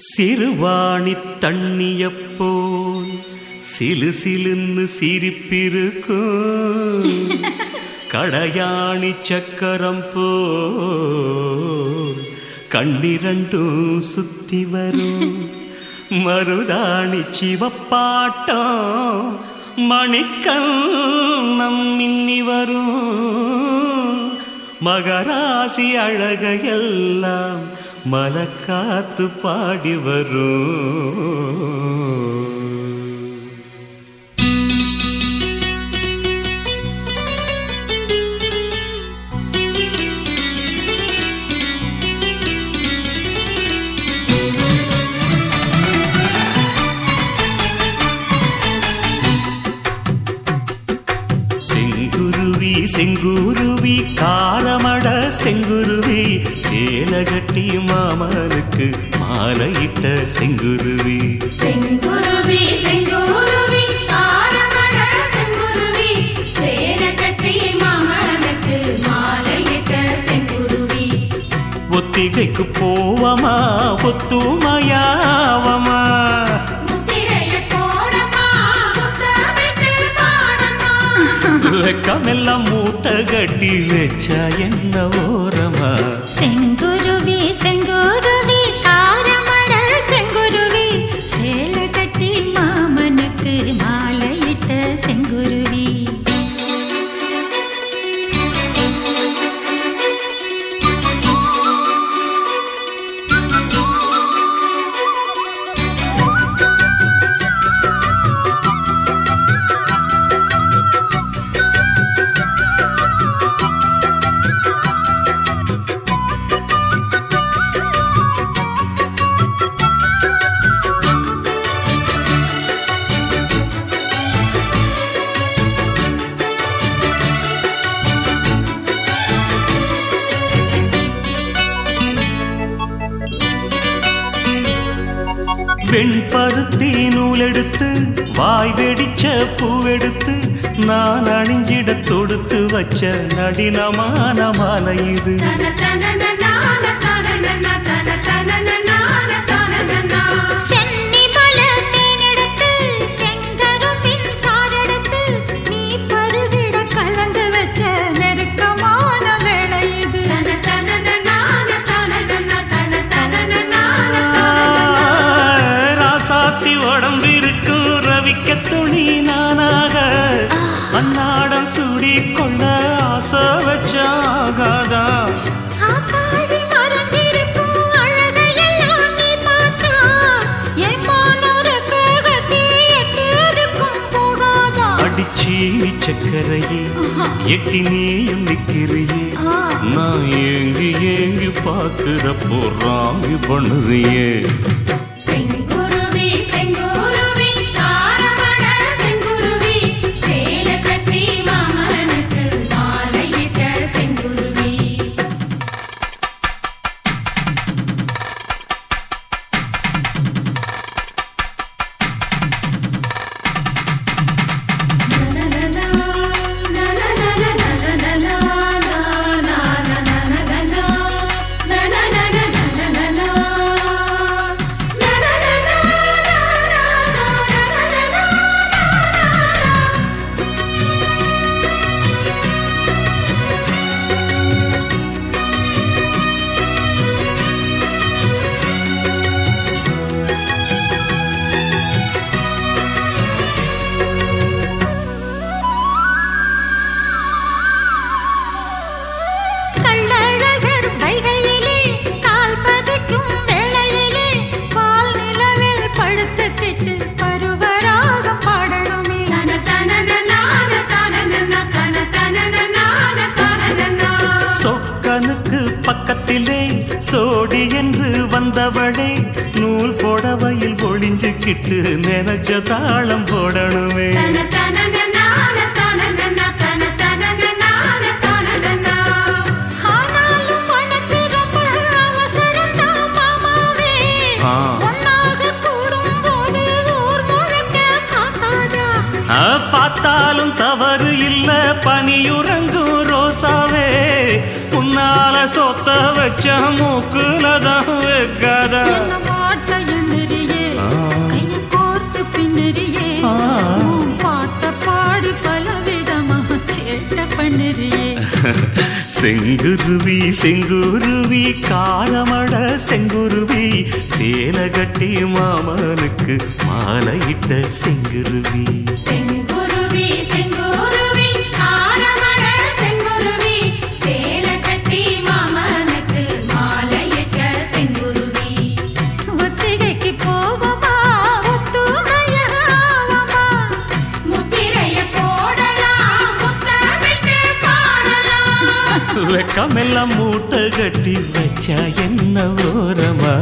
சிறுவாணி தண்ணியப்போல் சிலு சிலுன்னு சிரிப்பிருக்கும். கடையாணி சக்கரம் போல் கண்ணிரண்டும் சுத்தி வரும். மருதாணி சிவப்பாட்டம் மணிக்கண்ணம் மின்னி வரும். மகராசி அழகையெல்லாம் மலக்காத்து பாடி வரும். செங்குருவி செங்குருவி காலமட செங்குரு செங்குருவி சேலகட்டி மாமனுக்கு மாலையிட்ட செங்குருவி. செங்குருவி செங்குருவி கட்டி ஒத்திகைக்கு போவமா ஒத்துமையாவமா வெக்கமெல்லாம் மூட்டை கட்டி வச்சா என்ன ஓரமா? செங்குருவி வெண்பருத்தி நூலெடுத்து வாய் வெடிச்ச பூவெடுத்து நான் அணிஞ்சிட தொடுத்து வச்ச நடினமான மாலை இது. சென்னி மல தேனெடுத்து ராசாத்தி உடம்பிருக்கும் ரவிக்க துணி நானாக. அன்னாடம் சூடி கொள்ள ஆசை வச்சாகாதா? அடிச்சி சக்கரையே எட்டி நீயும் நிக்கிறியே நான் ஏங்கி ஏங்கி பார்க்கிறப்போ ராமி பண்ணுறியே. சோடி என்று வந்தவளே நூல் புடவையில் ஒளிஞ்சுக்கிட்டு நினைச்ச தாளம் போடணுமே. பார்த்தாலும் தவறு இல்ல பனியுறங்கும் ரோசாவே. உன்னால சொத்த வச்ச மூக்குல தான் வைக்காத. செங்குருவி செங்குருவி காலமட செங்குருவி சேலை கட்டி மாமனுக்கு மாலையிட்ட செங்குருவி. செங்கு பாடலாம் வெக்கமெல்லாம் மூட்டை கட்டி வச்சா என்ன ஓரமா?